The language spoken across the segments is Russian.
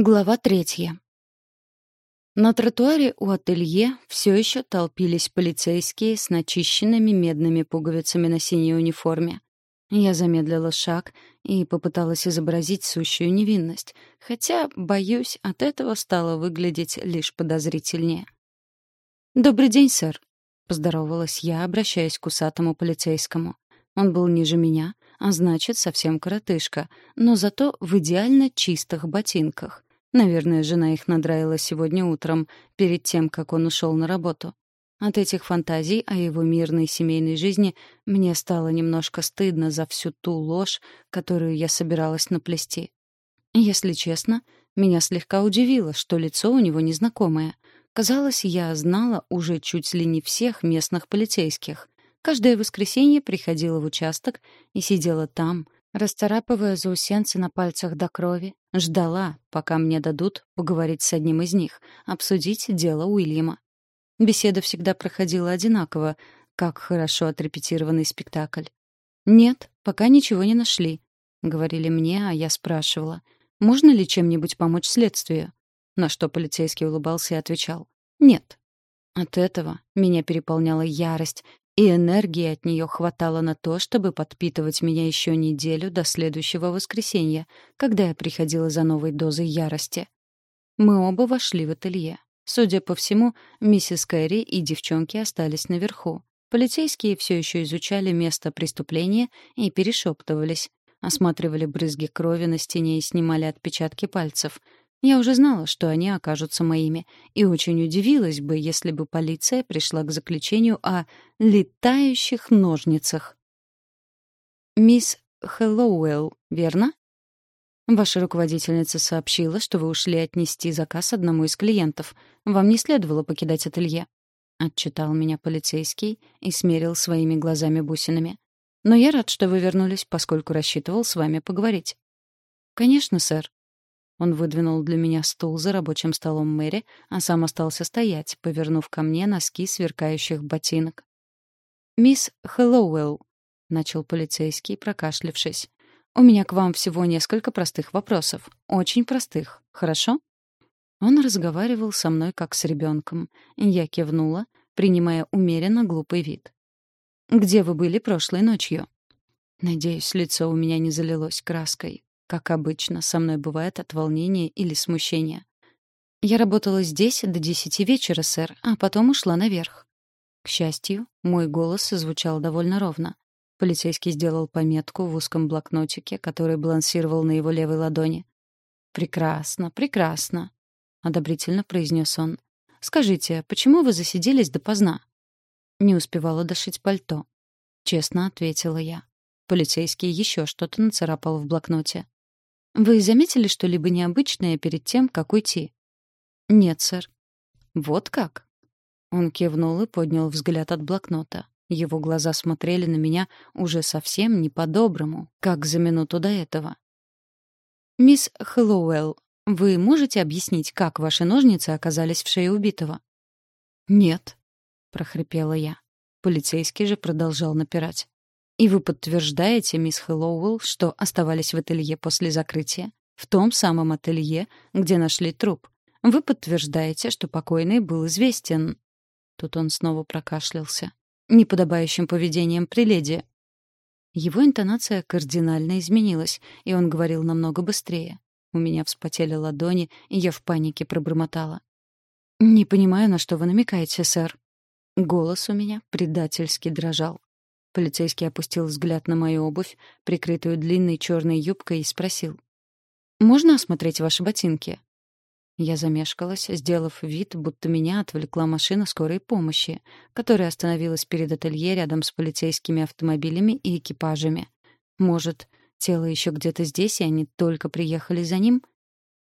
Глава третья. На тротуаре у ателье все еще толпились полицейские с начищенными медными пуговицами на синей униформе. Я замедлила шаг и попыталась изобразить сущую невинность, хотя, боюсь, от этого стало выглядеть лишь подозрительнее. «Добрый день, сэр», — поздоровалась я, обращаясь к усатому полицейскому. Он был ниже меня, а значит, совсем коротышка, но зато в идеально чистых ботинках. Наверное, жена их надраила сегодня утром, перед тем, как он ушел на работу. От этих фантазий о его мирной семейной жизни мне стало немножко стыдно за всю ту ложь, которую я собиралась наплести. Если честно, меня слегка удивило, что лицо у него незнакомое. Казалось, я знала уже чуть ли не всех местных полицейских. Каждое воскресенье приходила в участок и сидела там — расцарапывая заусенцы на пальцах до крови, ждала, пока мне дадут поговорить с одним из них, обсудить дело Уильяма. Беседа всегда проходила одинаково, как хорошо отрепетированный спектакль. «Нет, пока ничего не нашли», — говорили мне, а я спрашивала, «можно ли чем-нибудь помочь следствию?» На что полицейский улыбался и отвечал, «Нет». От этого меня переполняла ярость, и энергии от нее хватало на то, чтобы подпитывать меня еще неделю до следующего воскресенья, когда я приходила за новой дозой ярости. Мы оба вошли в ателье. Судя по всему, миссис Кэрри и девчонки остались наверху. Полицейские все еще изучали место преступления и перешептывались, осматривали брызги крови на стене и снимали отпечатки пальцев — я уже знала, что они окажутся моими, и очень удивилась бы, если бы полиция пришла к заключению о летающих ножницах. «Мисс Хэллоуэлл, верно?» «Ваша руководительница сообщила, что вы ушли отнести заказ одному из клиентов. Вам не следовало покидать ателье». Отчитал меня полицейский и смерил своими глазами бусинами. «Но я рад, что вы вернулись, поскольку рассчитывал с вами поговорить». «Конечно, сэр», он выдвинул для меня стул за рабочим столом Мэри, а сам остался стоять, повернув ко мне носки сверкающих ботинок. «Мисс Хэллоуэлл», — начал полицейский, прокашлявшись, — «у меня к вам всего несколько простых вопросов. Очень простых. Хорошо?» Он разговаривал со мной как с ребенком. Я кивнула, принимая умеренно глупый вид. «Где вы были прошлой ночью?» Надеюсь, лицо у меня не залилось краской. Как обычно, со мной бывает от волнения или смущения. Я работала здесь до десяти вечера, сэр, а потом ушла наверх. К счастью, мой голос звучал довольно ровно. Полицейский сделал пометку в узком блокнотике, который балансировал на его левой ладони. «Прекрасно, прекрасно», — одобрительно произнес он. «Скажите, почему вы засиделись допоздна?» Не успевала дошить пальто. Честно ответила я. Полицейский еще что-то нацарапал в блокноте. Вы заметили что-либо необычное перед тем, как уйти? Нет, сэр. Вот как? Он кивнул и поднял взгляд от блокнота. Его глаза смотрели на меня уже совсем не по-доброму, как за минуту до этого. «Мисс Хэллоуэлл, вы можете объяснить, как ваши ножницы оказались в шее убитого?» «Нет», — прохрипела я. Полицейский же продолжал напирать. И вы подтверждаете, мисс Хэллоуэлл, что оставались в ателье после закрытия? В том самом ателье, где нашли труп. Вы подтверждаете, что покойный был известен. Тут он снова прокашлялся. Неподобающим поведением при леди. Его интонация кардинально изменилась, и он говорил намного быстрее. У меня вспотели ладони, и я в панике пробормотала. «Не понимаю, на что вы намекаете, сэр». Голос у меня предательски дрожал. Полицейский опустил взгляд на мою обувь, прикрытую длинной черной юбкой, и спросил. «Можно осмотреть ваши ботинки?» Я замешкалась, сделав вид, будто меня отвлекла машина скорой помощи, которая остановилась перед ателье рядом с полицейскими автомобилями и экипажами. Может, тело еще где-то здесь, и они только приехали за ним?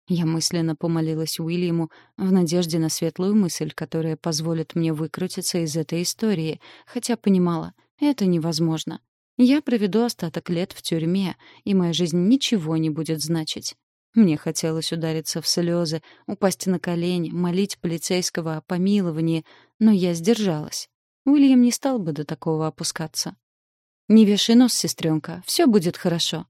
Я мысленно помолилась Уильяму в надежде на светлую мысль, которая позволит мне выкрутиться из этой истории, хотя понимала — это невозможно. Я проведу остаток лет в тюрьме, и моя жизнь ничего не будет значить. Мне хотелось удариться в слезы, упасть на колени, молить полицейского о помиловании, но я сдержалась. Уильям не стал бы до такого опускаться. «Не вешай нос, сестренка, все будет хорошо».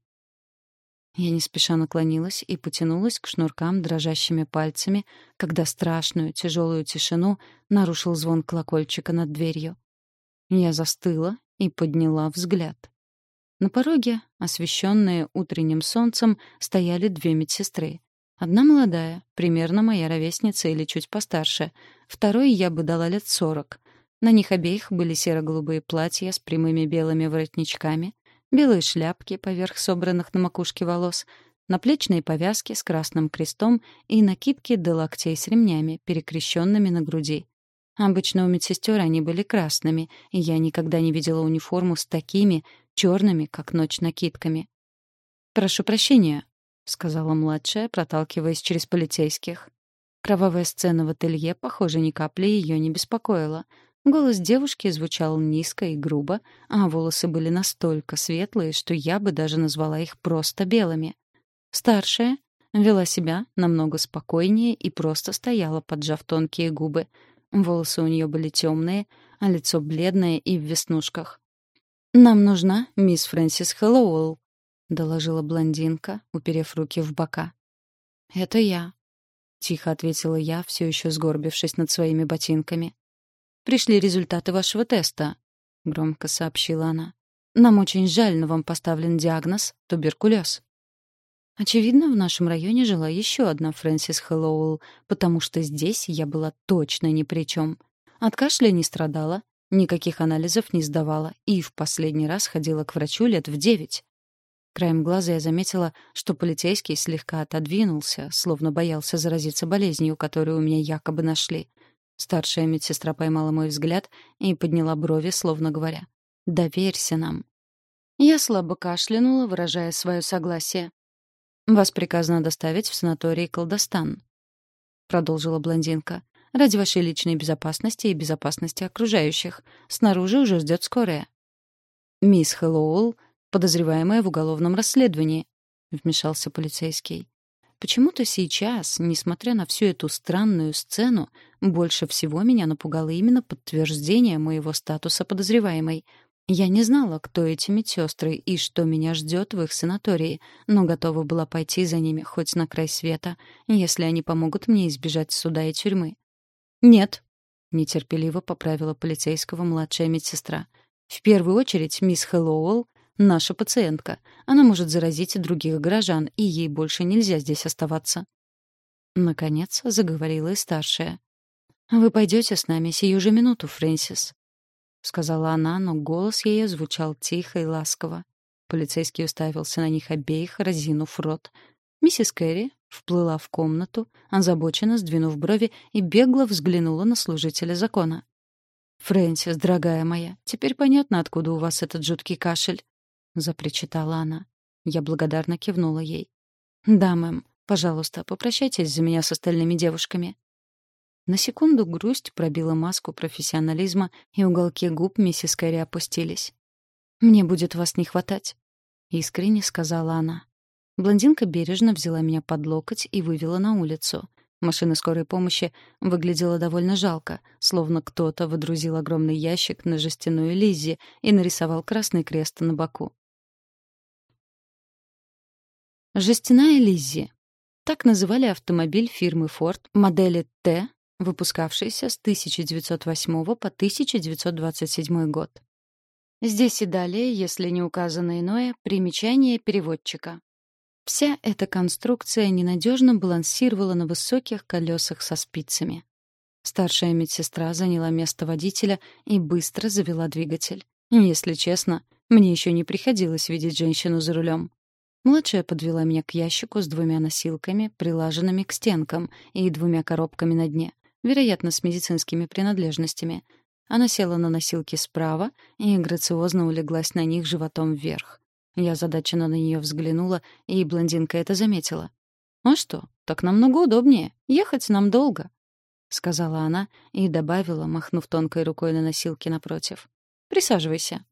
Я не спеша наклонилась и потянулась к шнуркам дрожащими пальцами, когда страшную, тяжелую тишину нарушил звон колокольчика над дверью. Я застыла и подняла взгляд. На пороге, освещенные утренним солнцем, стояли две медсестры. Одна молодая, примерно моя ровесница или чуть постарше. Второй я бы дала лет сорок. На них обеих были серо-голубые платья с прямыми белыми воротничками, белые шляпки поверх собранных на макушке волос, наплечные повязки с красным крестом и накидки до локтей с ремнями, перекрещенными на груди. Обычно у медсестер они были красными, и я никогда не видела униформу с такими, черными, как ночь, накидками. «Прошу прощения», — сказала младшая, проталкиваясь через полицейских. Кровавая сцена в ателье, похоже, ни капли ее не беспокоила. Голос девушки звучал низко и грубо, а волосы были настолько светлые, что я бы даже назвала их просто белыми. Старшая вела себя намного спокойнее и просто стояла, поджав тонкие губы. Волосы у нее были темные, а лицо бледное и в веснушках. «Нам нужна мисс Фрэнсис Хэллоуэлл», — доложила блондинка, уперев руки в бока. «Это я», — тихо ответила я, все еще сгорбившись над своими ботинками. «Пришли результаты вашего теста», — громко сообщила она. «Нам очень жаль, но вам поставлен диагноз — туберкулез». Очевидно, в нашем районе жила еще одна Фрэнсис Хэллоуэлл, потому что здесь я была точно ни при чем. От кашля не страдала, никаких анализов не сдавала и в последний раз ходила к врачу лет в девять. Краем глаза я заметила, что полицейский слегка отодвинулся, словно боялся заразиться болезнью, которую у меня якобы нашли. Старшая медсестра поймала мой взгляд и подняла брови, словно говоря, «Доверься нам». Я слабо кашлянула, выражая свое согласие. «Вас приказано доставить в санаторий Колдостан», — продолжила блондинка. «Ради вашей личной безопасности и безопасности окружающих. Снаружи уже ждет скорая». «Мисс Хэллоуэлл, подозреваемая в уголовном расследовании», — вмешался полицейский. Почему-то сейчас, несмотря на всю эту странную сцену, больше всего меня напугало именно подтверждение моего статуса подозреваемой. Я не знала, кто эти медсестры и что меня ждет в их санатории, но готова была пойти за ними хоть на край света, если они помогут мне избежать суда и тюрьмы. «Нет», — нетерпеливо поправила полицейского младшая медсестра. «В первую очередь мисс Хэллоуэлл наша пациентка. Она может заразить других горожан, и ей больше нельзя здесь оставаться. Наконец заговорила и старшая. «Вы пойдете с нами сию же минуту, Фрэнсис», — сказала она, но голос ее звучал тихо и ласково. Полицейский уставился на них обеих, разинув рот. Миссис Кэрри вплыла в комнату, озабоченно сдвинув брови и бегло взглянула на служителя закона. «Фрэнсис, дорогая моя, теперь понятно, откуда у вас этот жуткий кашель запричитала она. Я благодарно кивнула ей. «Да, мэм, пожалуйста, попрощайтесь за меня с остальными девушками». На секунду грусть пробила маску профессионализма, и уголки губ миссис Кэрри опустились. «Мне будет вас не хватать», — искренне сказала она. Блондинка бережно взяла меня под локоть и вывела на улицу. Машина скорой помощи выглядела довольно жалко, словно кто-то выдрузил огромный ящик на жестяную Лиззи и нарисовал красный крест на боку. Жестяная Лиззи. Так называли автомобиль фирмы Ford модели Т, выпускавшийся с 1908 по 1927 год. Здесь и далее, если не указано иное, примечание переводчика. Вся эта конструкция ненадежно балансировала на высоких колесах со спицами. Старшая медсестра заняла место водителя и быстро завела двигатель. Если честно, мне еще не приходилось видеть женщину за рулем. Младшая подвела меня к ящику с двумя носилками, прилаженными к стенкам, и двумя коробками на дне, вероятно, с медицинскими принадлежностями. Она села на носилки справа и грациозно улеглась на них животом вверх. Я задаченно на нее взглянула, и блондинка это заметила. «А что, так намного удобнее. Ехать нам долго», — сказала она и добавила, махнув тонкой рукой на носилки напротив. «Присаживайся».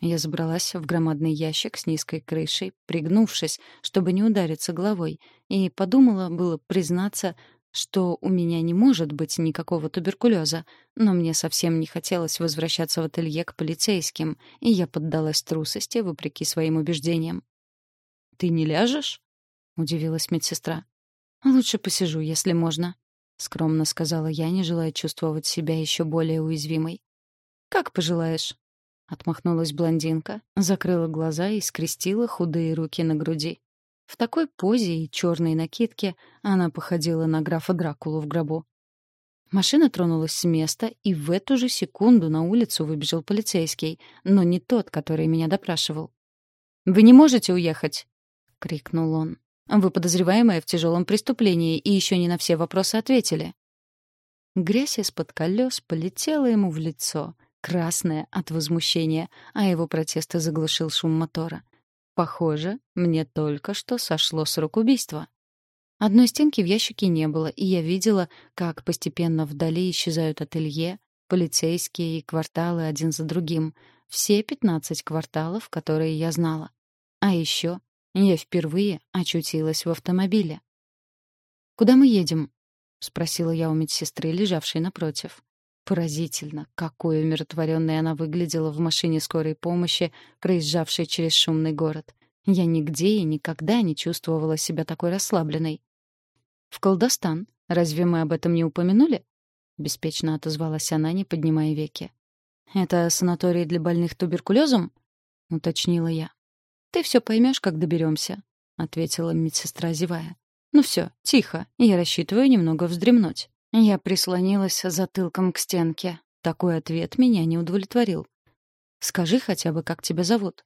Я забралась в громадный ящик с низкой крышей, пригнувшись, чтобы не удариться головой, и подумала было признаться, что у меня не может быть никакого туберкулеза, но мне совсем не хотелось возвращаться в ателье к полицейским, и я поддалась трусости вопреки своим убеждениям. ты не ляжешь?» — удивилась медсестра. «Лучше посижу, если можно», — скромно сказала я, не желая чувствовать себя еще более уязвимой. «Как пожелаешь», — отмахнулась блондинка, закрыла глаза и скрестила худые руки на груди. В такой позе и черной накидке она походила на графа Дракулу в гробу. Машина тронулась с места, и в эту же секунду на улицу выбежал полицейский, но не тот, который меня допрашивал. «Вы не можете уехать!» — крикнул он. Вы подозреваемая в тяжелом преступлении и еще не на все вопросы ответили. Грязь из-под колес полетела ему в лицо, красное от возмущения, а его протесты заглушил шум мотора. Похоже, мне только что сошло с рук убийства. Одной стенки в ящике не было, и я видела, как постепенно вдали исчезают ателье, полицейские и кварталы один за другим. Все пятнадцать кварталов, которые я знала. А еще я впервые очутилась в автомобиле. «Куда мы едем?» — спросила я у медсестры, лежавшей напротив. Поразительно, какой умиротворенной она выглядела в машине скорой помощи, проезжавшей через шумный город. Я нигде и никогда не чувствовала себя такой расслабленной. «В колдостан. Разве мы об этом не упомянули?» — беспечно отозвалась она, не поднимая веки. «Это санаторий для больных туберкулезом?» — уточнила я. «Ты все поймешь, как доберемся», — ответила медсестра, зевая. «Ну все, тихо, я рассчитываю немного вздремнуть». Я прислонилась затылком к стенке. Такой ответ меня не удовлетворил. «Скажи хотя бы, как тебя зовут?»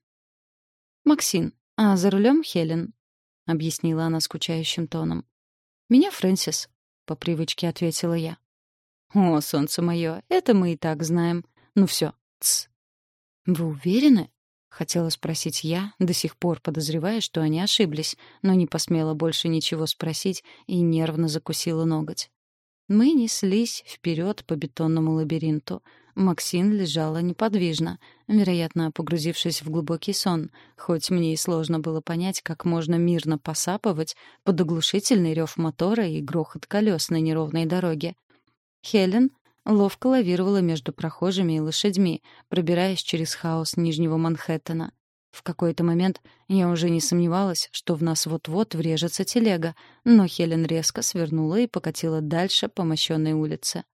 «Максин, а за рулем Хелен», — объяснила она скучающим тоном. «Меня Фрэнсис», — по привычке ответила я. «О, солнце мое, это мы и так знаем. Ну все, тс». «Вы уверены?» Хотела спросить я, до сих пор подозревая, что они ошиблись, но не посмела больше ничего спросить и нервно закусила ноготь. Мы неслись вперед по бетонному лабиринту. Максин лежала неподвижно, вероятно, погрузившись в глубокий сон, хоть мне и сложно было понять, как можно мирно посапывать под оглушительный рев мотора и грохот колес на неровной дороге. Хелен ловко лавировала между прохожими и лошадьми, пробираясь через хаос Нижнего Манхэттена. В какой-то момент я уже не сомневалась, что в нас вот-вот врежется телега, но Хелен резко свернула и покатила дальше по мощенной улице.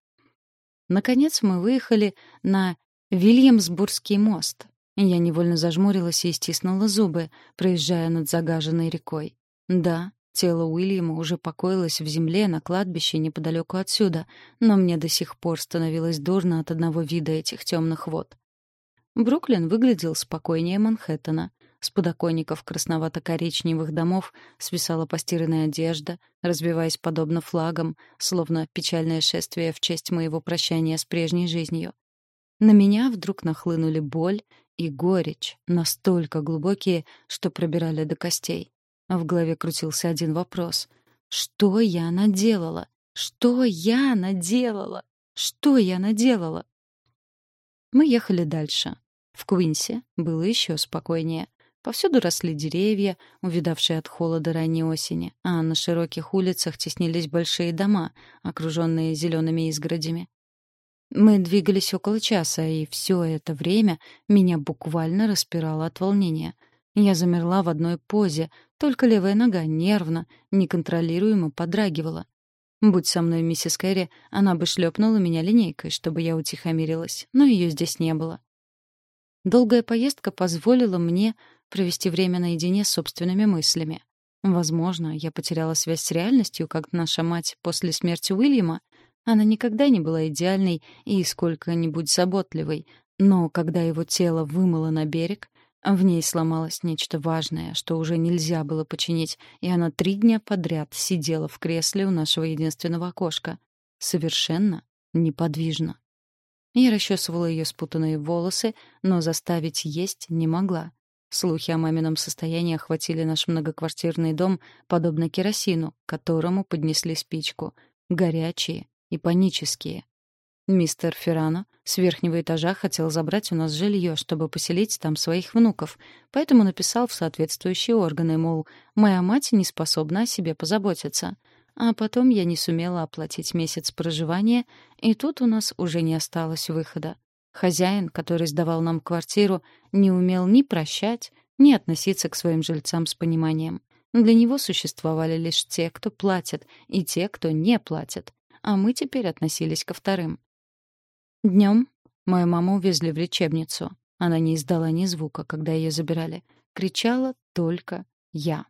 Наконец мы выехали на Вильямсбургский мост. Я невольно зажмурилась и стиснула зубы, проезжая над загаженной рекой. Да, Тело Уильяма уже покоилось в земле на кладбище неподалеку отсюда, но мне до сих пор становилось дурно от одного вида этих темных вод. Бруклин выглядел спокойнее Манхэттена. С подоконников красновато-коричневых домов свисала постиранная одежда, разбиваясь подобно флагам, словно печальное шествие в честь моего прощания с прежней жизнью. На меня вдруг нахлынули боль и горечь, настолько глубокие, что пробирали до костей. В голове крутился один вопрос. Что я наделала? Что я наделала? Что я наделала? Мы ехали дальше. В Куинсе было еще спокойнее. Повсюду росли деревья, увидавшие от холода ранней осени, а на широких улицах теснились большие дома, окруженные зелеными изгородями. Мы двигались около часа, и все это время меня буквально распирало от волнения — я замерла в одной позе, только левая нога нервно, неконтролируемо подрагивала. Будь со мной миссис Кэрри, она бы шлепнула меня линейкой, чтобы я утихомирилась, но ее здесь не было. Долгая поездка позволила мне провести время наедине с собственными мыслями. Возможно, я потеряла связь с реальностью, как наша мать после смерти Уильяма. Она никогда не была идеальной и сколько-нибудь заботливой, но когда его тело вымыло на берег, в ней сломалось нечто важное, что уже нельзя было починить, и она три дня подряд сидела в кресле у нашего единственного окошка. Совершенно неподвижно. Я расчесывала ее спутанные волосы, но заставить есть не могла. Слухи о мамином состоянии охватили наш многоквартирный дом, подобно керосину, которому поднесли спичку. Горячие и панические. Мистер Феррано с верхнего этажа хотел забрать у нас жилье, чтобы поселить там своих внуков, поэтому написал в соответствующие органы, мол, моя мать не способна о себе позаботиться. А потом я не сумела оплатить месяц проживания, и тут у нас уже не осталось выхода. Хозяин, который сдавал нам квартиру, не умел ни прощать, не относиться к своим жильцам с пониманием. Для него существовали лишь те, кто платит, и те, кто не платит. А мы теперь относились ко вторым. Днем мою маму увезли в лечебницу. Она не издала ни звука, когда ее забирали. Кричала только «я».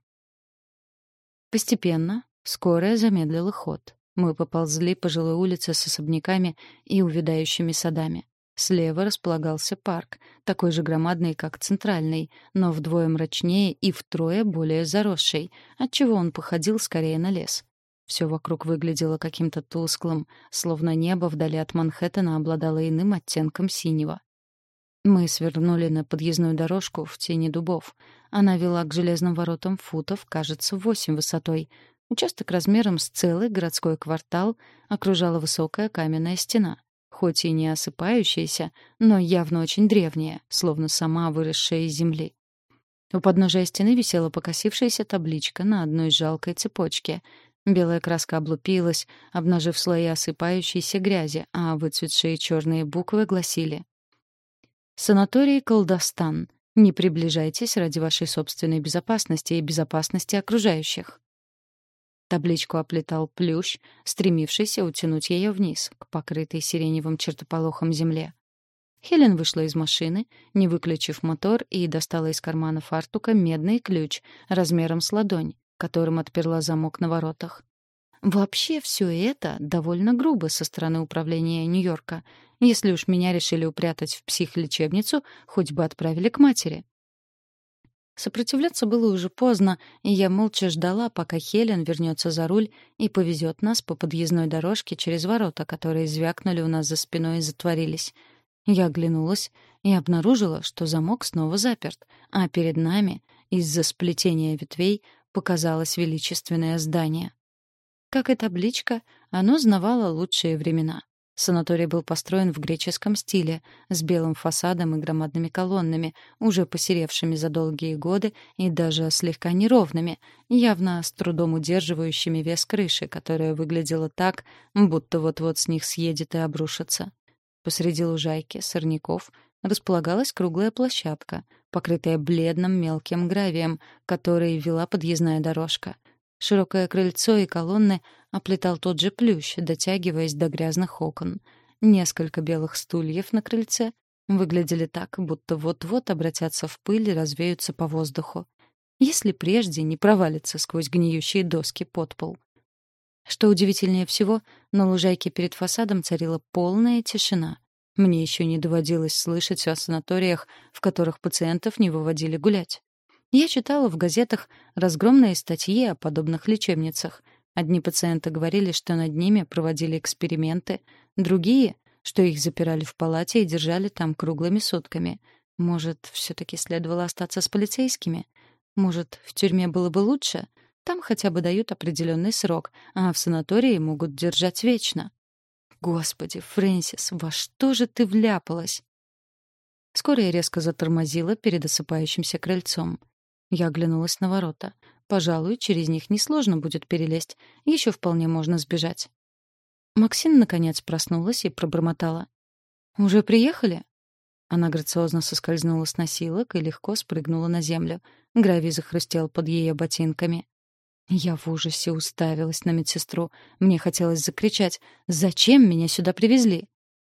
Постепенно скорая замедлила ход. Мы поползли по жилой улице с особняками и увядающими садами. Слева располагался парк, такой же громадный, как центральный, но вдвое мрачнее и втрое более заросший, отчего он походил скорее на лес. Все вокруг выглядело каким-то тусклым, словно небо вдали от Манхэттена обладало иным оттенком синего. Мы свернули на подъездную дорожку в тени дубов. Она вела к железным воротам футов, кажется, восемь высотой. Участок размером с целый городской квартал окружала высокая каменная стена хоть и не осыпающаяся, но явно очень древняя, словно сама выросшая из земли. У подножия стены висела покосившаяся табличка на одной жалкой цепочке. Белая краска облупилась, обнажив слои осыпающейся грязи, а выцветшие черные буквы гласили «Санаторий Колдостан. Не приближайтесь ради вашей собственной безопасности и безопасности окружающих». Табличку оплетал плющ, стремившийся утянуть ее вниз, к покрытой сиреневым чертополохом земле. Хелен вышла из машины, не выключив мотор, и достала из кармана фартука медный ключ размером с ладонь, которым отперла замок на воротах. Вообще все это довольно грубо со стороны управления Нью-Йорка. Если уж меня решили упрятать в психлечебницу, хоть бы отправили к матери. Сопротивляться было уже поздно, и я молча ждала, пока Хелен вернется за руль и повезет нас по подъездной дорожке через ворота, которые звякнули у нас за спиной и затворились. Я оглянулась и обнаружила, что замок снова заперт, а перед нами, из-за сплетения ветвей, показалось величественное здание. Как и табличка, оно знавало лучшие времена. Санаторий был построен в греческом стиле, с белым фасадом и громадными колоннами, уже посеревшими за долгие годы и даже слегка неровными, явно с трудом удерживающими вес крыши, которая выглядела так, будто вот-вот с них съедет и обрушится. Посреди лужайки, сорняков, располагалась круглая площадка, покрытая бледным мелким гравием, которой вела подъездная дорожка. Широкое крыльцо и колонны оплетал тот же плющ, дотягиваясь до грязных окон. Несколько белых стульев на крыльце выглядели так, будто вот-вот обратятся в пыль и развеются по воздуху. Если прежде не провалится сквозь гниющие доски под пол. Что удивительнее всего, на лужайке перед фасадом царила полная тишина. Мне еще не доводилось слышать о санаториях, в которых пациентов не выводили гулять. Я читала в газетах разгромные статьи о подобных лечебницах. Одни пациенты говорили, что над ними проводили эксперименты, другие, что их запирали в палате и держали там круглыми сутками. Может, все-таки следовало остаться с полицейскими? Может, в тюрьме было бы лучше? Там хотя бы дают определенный срок, а в санатории могут держать вечно. Господи, Фрэнсис, во что же ты вляпалась? Скоро я резко затормозила перед осыпающимся крыльцом. Я оглянулась на ворота. Пожалуй, через них несложно будет перелезть. Еще вполне можно сбежать. Максин наконец проснулась и пробормотала. «Уже приехали?» Она грациозно соскользнула с носилок и легко спрыгнула на землю. Гравий захрустел под ее ботинками. Я в ужасе уставилась на медсестру. Мне хотелось закричать «Зачем меня сюда привезли?»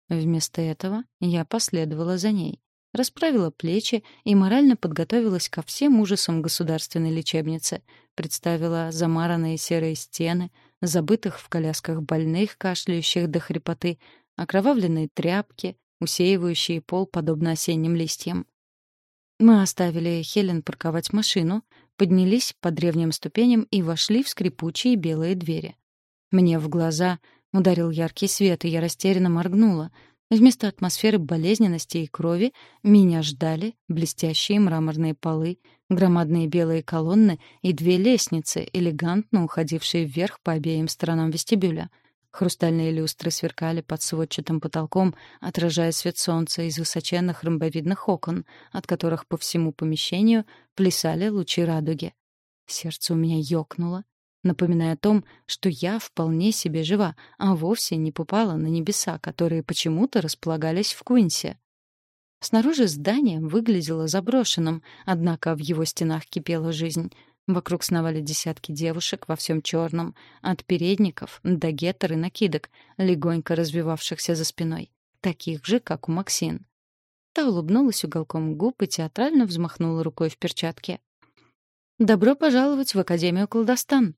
Вместо этого я последовала за ней расправила плечи и морально подготовилась ко всем ужасам государственной лечебницы. Представила замаранные серые стены, забытых в колясках больных, кашляющих до хрипоты, окровавленные тряпки, усеивающие пол подобно осенним листьям. Мы оставили Хелен парковать машину, поднялись по древним ступеням и вошли в скрипучие белые двери. Мне в глаза ударил яркий свет, и я растерянно моргнула — Вместо атмосферы болезненности и крови меня ждали блестящие мраморные полы, громадные белые колонны и две лестницы, элегантно уходившие вверх по обеим сторонам вестибюля. Хрустальные люстры сверкали под сводчатым потолком, отражая свет солнца из высоченных ромбовидных окон, от которых по всему помещению плясали лучи радуги. Сердце у меня ёкнуло, напоминая о том, что я вполне себе жива, а вовсе не попала на небеса, которые почему-то располагались в Куинсе. Снаружи здание выглядело заброшенным, однако в его стенах кипела жизнь. Вокруг сновали десятки девушек во всем черном, от передников до гетер и накидок, легонько развивавшихся за спиной, таких же, как у Максин. Та улыбнулась уголком губ и театрально взмахнула рукой в перчатке. «Добро пожаловать в Академию колдостан!»